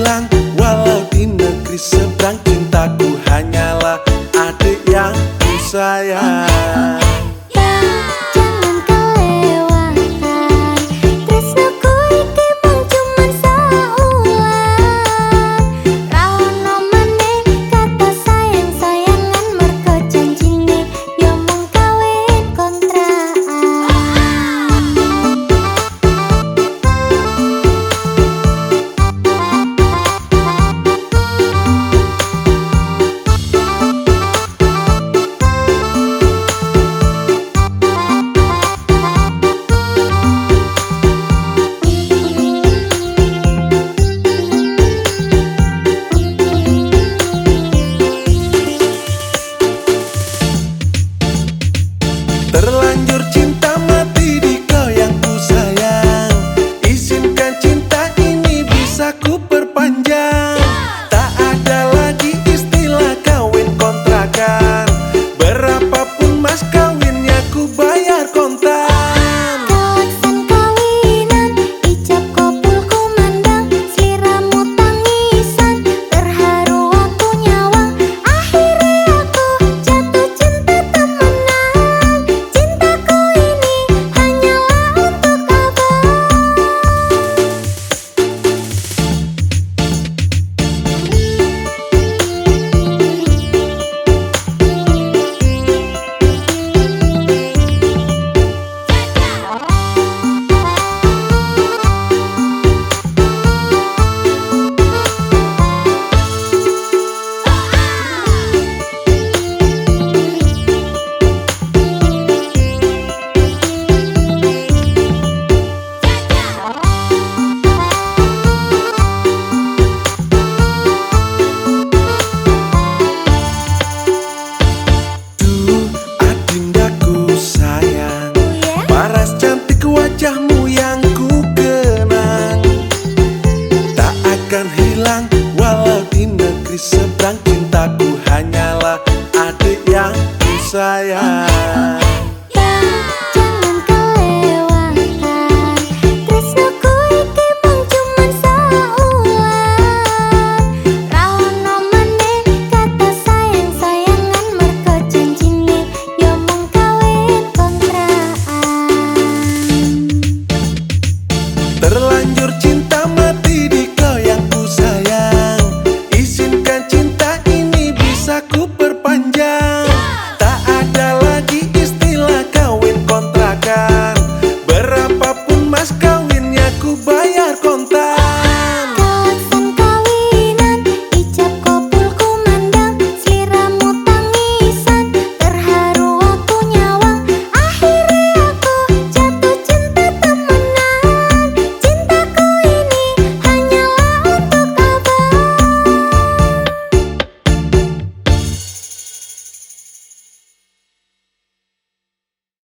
hilang Walau di negeri seberang cintaku hanyalah adik yang ku sayang. Messiah.